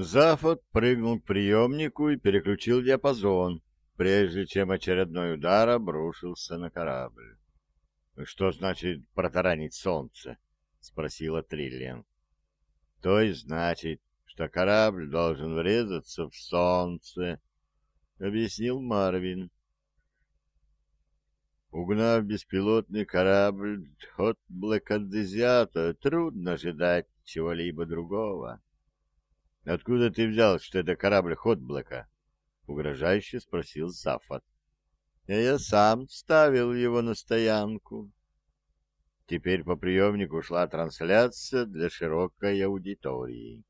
Зафот прыгнул к приемнику и переключил диапазон, прежде чем очередной удар обрушился на корабль. — Что значит протаранить солнце? — спросила Триллиан. — То есть значит, что корабль должен врезаться в солнце, — объяснил Марвин. Угнав беспилотный корабль от Блэкадезиата, трудно ожидать чего-либо другого. — Откуда ты взял, что это корабль Хотблэка? — угрожающе спросил Сафат. — Я сам ставил его на стоянку. Теперь по приемнику шла трансляция для широкой аудитории.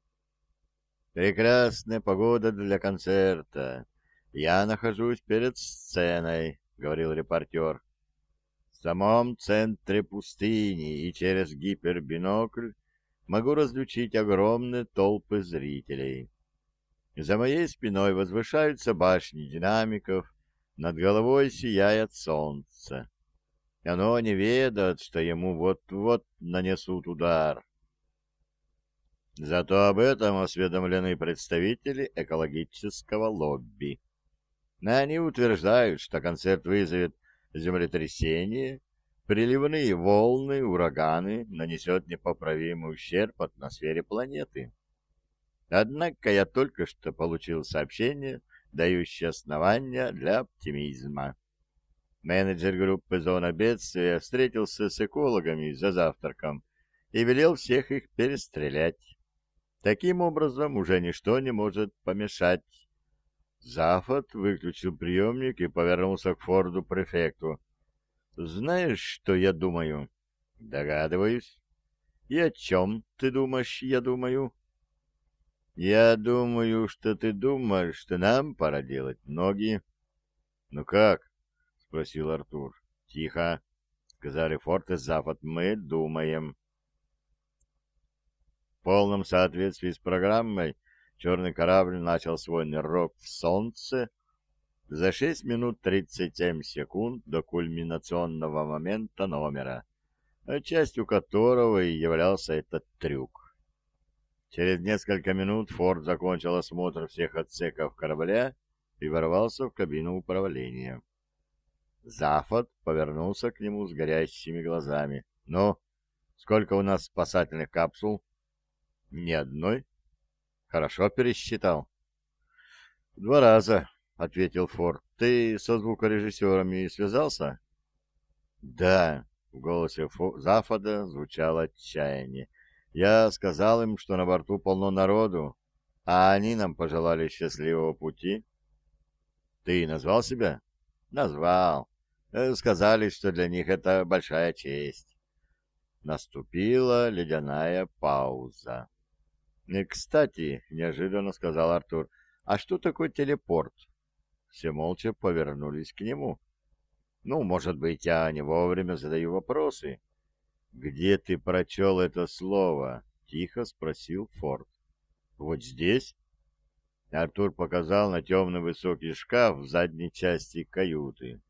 «Прекрасная погода для концерта. Я нахожусь перед сценой», — говорил репортер в самом центре пустыни и через гипербинокль могу различить огромные толпы зрителей. За моей спиной возвышаются башни динамиков, над головой сияет солнце. Оно не ведает, что ему вот-вот нанесут удар. Зато об этом осведомлены представители экологического лобби. Они утверждают, что концерт вызовет землетрясение, приливные волны, ураганы нанесет непоправимый ущерб атмосфере планеты. Однако я только что получил сообщение, дающее основания для оптимизма. Менеджер группы «Зона бедствия» встретился с экологами за завтраком и велел всех их перестрелять. Таким образом, уже ничто не может помешать Зафот выключил приемник и повернулся к Форду-префекту. «Знаешь, что я думаю?» «Догадываюсь». «И о чем ты думаешь, я думаю?» «Я думаю, что ты думаешь, что нам пора делать ноги». «Ну как?» — спросил Артур. «Тихо», — сказали Форд и Зафот. «Мы думаем». В полном соответствии с программой черный корабль начал свой нырок в солнце за 6 минут 37 секунд до кульминационного момента номера, частью которого и являлся этот трюк. Через несколько минут Форд закончил осмотр всех отсеков корабля и ворвался в кабину управления. Зафот повернулся к нему с горящими глазами. «Ну, сколько у нас спасательных капсул?» «Ни одной», Хорошо пересчитал. Два раза, ответил Форд. Ты со звукорежиссерами связался? Да, в голосе Фо... Зафода звучало отчаяние. Я сказал им, что на борту полно народу, а они нам пожелали счастливого пути. Ты назвал себя? Назвал. Э, сказали, что для них это большая честь. Наступила ледяная пауза. «Кстати», — неожиданно сказал Артур, — «а что такое телепорт?» Все молча повернулись к нему. «Ну, может быть, я не вовремя задаю вопросы». «Где ты прочел это слово?» — тихо спросил Форд. «Вот здесь?» Артур показал на темный высокий шкаф в задней части каюты.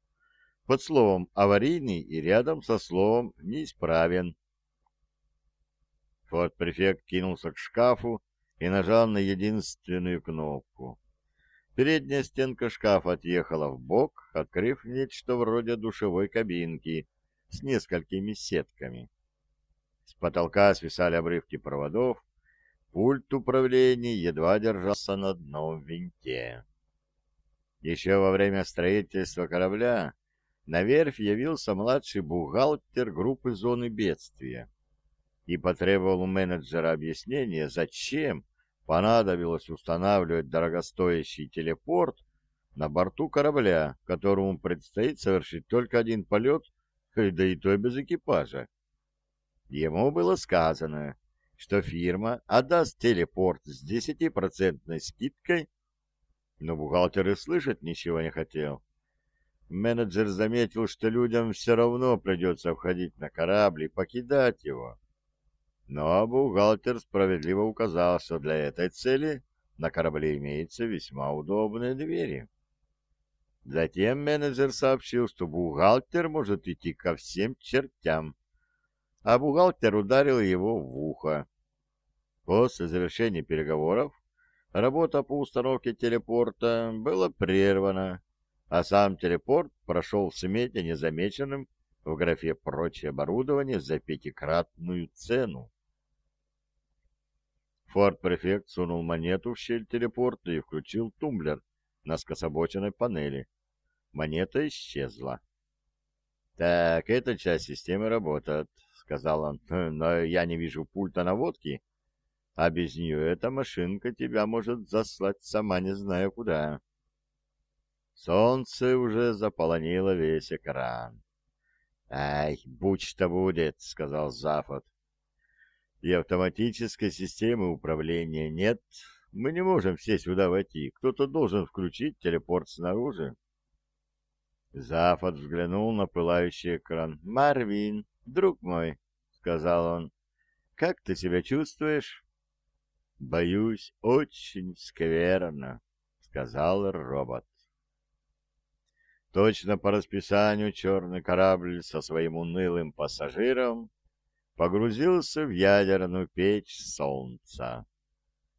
Под словом «аварийный» и рядом со словом «неисправен». Форт-префект кинулся к шкафу и нажал на единственную кнопку. Передняя стенка шкафа отъехала в бок, открыв нечто вроде душевой кабинки с несколькими сетками. С потолка свисали обрывки проводов, пульт управления едва держался на одном винте. Еще во время строительства корабля на верфь явился младший бухгалтер группы зоны бедствия и потребовал у менеджера объяснения, зачем понадобилось устанавливать дорогостоящий телепорт на борту корабля, которому предстоит совершить только один полет, да и то без экипажа. Ему было сказано, что фирма отдаст телепорт с десятипроцентной скидкой, но бухгалтер и слышать ничего не хотел. Менеджер заметил, что людям все равно придется входить на корабль и покидать его. Но бухгалтер справедливо указал, что для этой цели на корабле имеются весьма удобные двери. Затем менеджер сообщил, что бухгалтер может идти ко всем чертям, а бухгалтер ударил его в ухо. После завершения переговоров работа по установке телепорта была прервана, а сам телепорт прошел в смете незамеченным в графе «Прочее оборудование» за пятикратную цену. Форт-префект сунул монету в щель телепорта и включил тумблер на скособоченной панели. Монета исчезла. «Так, эта часть системы работает», — сказал он, — «но я не вижу пульта наводки, а без нее эта машинка тебя может заслать сама не знаю куда». Солнце уже заполонило весь экран. «Ай, будь что будет», — сказал Зафот и автоматической системы управления нет, мы не можем все сюда войти. Кто-то должен включить телепорт снаружи. Зафот взглянул на пылающий экран. «Марвин, друг мой», — сказал он, — «как ты себя чувствуешь?» «Боюсь, очень скверно», — сказал робот. Точно по расписанию черный корабль со своим унылым пассажиром погрузился в ядерную печь солнца.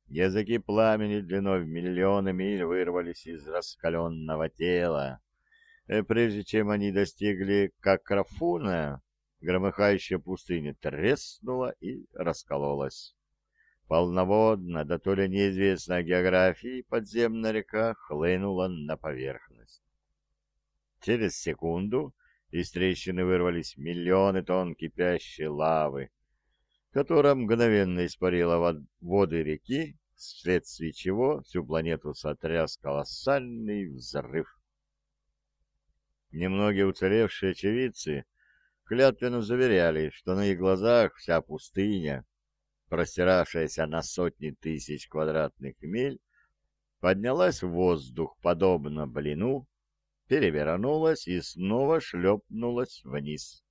Языки пламени длиной в миллионы миль вырвались из раскаленного тела. И э, прежде чем они достигли Какрафуна, громыхающая пустыня треснула и раскололась. Полноводно, да то ли неизвестная географии, подземная река хлынула на поверхность. Через секунду из трещины вырвались миллионы тонн кипящей лавы, которая мгновенно испарила воды реки, вследствие чего всю планету сотряс колоссальный взрыв. Немногие уцелевшие очевидцы клятвенно заверяли, что на их глазах вся пустыня, простиравшаяся на сотни тысяч квадратных миль, поднялась в воздух, подобно блину, перевернулась и снова шлепнулась вниз.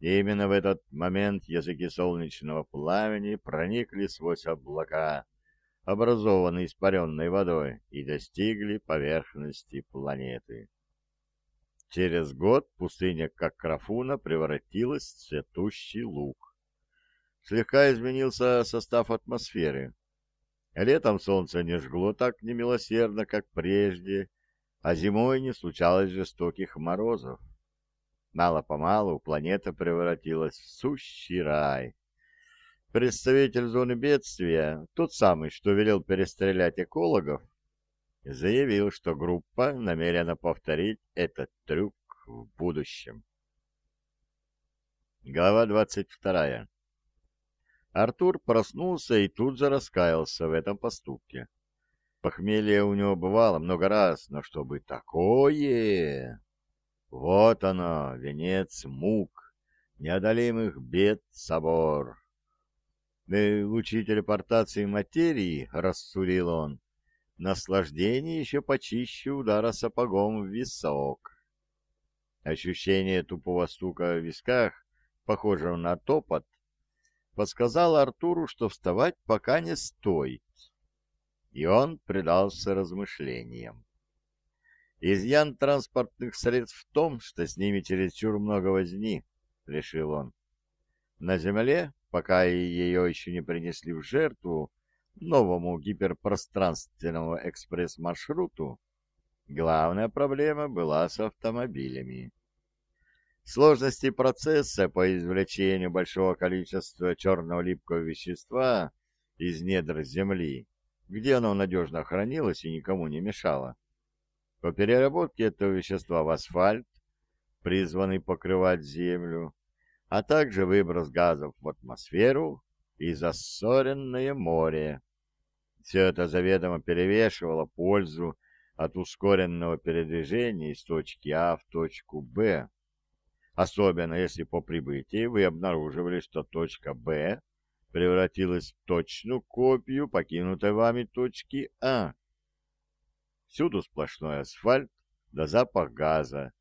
Именно в этот момент языки солнечного пламени проникли сквозь облака, образованные испаренной водой, и достигли поверхности планеты. Через год пустыня Какрафуна превратилась в цветущий луг. Слегка изменился состав атмосферы. Летом солнце не жгло так немилосердно, как прежде, а зимой не случалось жестоких морозов. Мало-помалу планета превратилась в сущий рай. Представитель зоны бедствия, тот самый, что велел перестрелять экологов, заявил, что группа намерена повторить этот трюк в будущем. Глава 22. Артур проснулся и тут же раскаялся в этом поступке. Похмелье у него бывало много раз, но чтобы такое... Вот оно, венец мук, неодолимых бед собор. «Мы лучи телепортации материи», — рассудил он, — «наслаждение еще почище удара сапогом в висок». Ощущение тупого стука в висках, похожего на топот, подсказало Артуру, что вставать пока не стоит и он предался размышлениям. Изъян транспортных средств в том, что с ними чересчур много возни, — решил он. На Земле, пока ее еще не принесли в жертву новому гиперпространственному экспресс-маршруту, главная проблема была с автомобилями. Сложности процесса по извлечению большого количества черного липкого вещества из недр Земли где оно надежно хранилось и никому не мешало. По переработке этого вещества в асфальт, призванный покрывать землю, а также выброс газов в атмосферу и зассоренное море. Все это заведомо перевешивало пользу от ускоренного передвижения из точки А в точку Б, особенно если по прибытии вы обнаруживали, что точка Б превратилась в точную копию покинутой вами точки А. Всюду сплошной асфальт, да запах газа,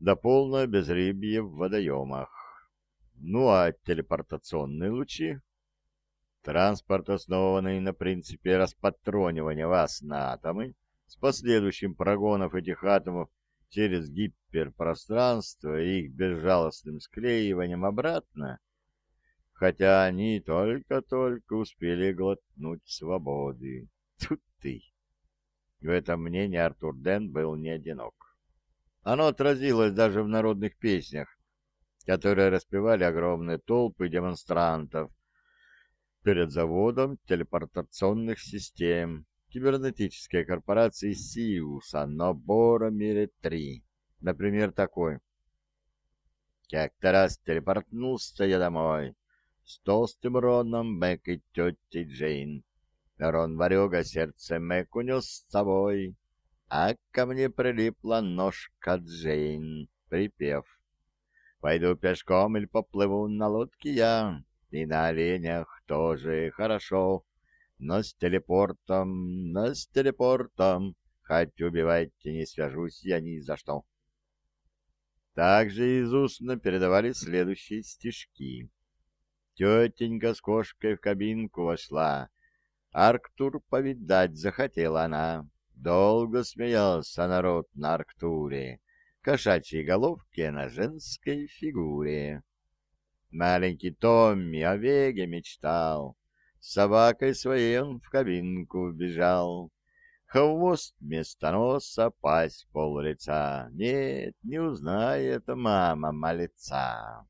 да полное безрыбье в водоемах. Ну а телепортационные лучи? Транспорт, основанный на принципе распатронивания вас на атомы, с последующим прогоном этих атомов через гиперпространство и их безжалостным склеиванием обратно — хотя они только-только успели глотнуть свободы. Тут ты! В этом мнении Артур Ден был не одинок. Оно отразилось даже в народных песнях, которые распевали огромные толпы демонстрантов перед заводом телепортационных систем кибернетической корпорации Сиуса на Боромире-3. Например, такой. Как-то раз телепортнулся я домой с толстым Роном, Мэг и тетей Джейн. Рон Варюга сердце Мэг унес с собой, а ко мне прилипла ножка Джейн, припев. Пойду пешком или поплыву на лодке я, и на оленях тоже хорошо, но с телепортом, но с телепортом, хоть убивайте, не свяжусь я ни за что. Также из устно передавали следующие стишки. Тетенька с кошкой в кабинку вошла, Арктур повидать захотела она. Долго смеялся народ на Арктуре, Кошачьей головке на женской фигуре. Маленький Томми о Веге мечтал, С собакой своей он в кабинку бежал. Хвост вместо носа, пасть пол лица. Нет, не узнает мама малеца.